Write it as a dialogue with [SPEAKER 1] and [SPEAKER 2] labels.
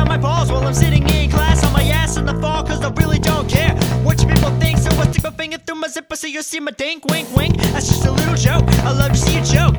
[SPEAKER 1] about my balls while I'm sitting in class on my ass in the fall, cause I really don't care what you people think. So I stick my finger through my zipper so you'll see my dink, wink, wink. That's just a little joke. I love to see a joke.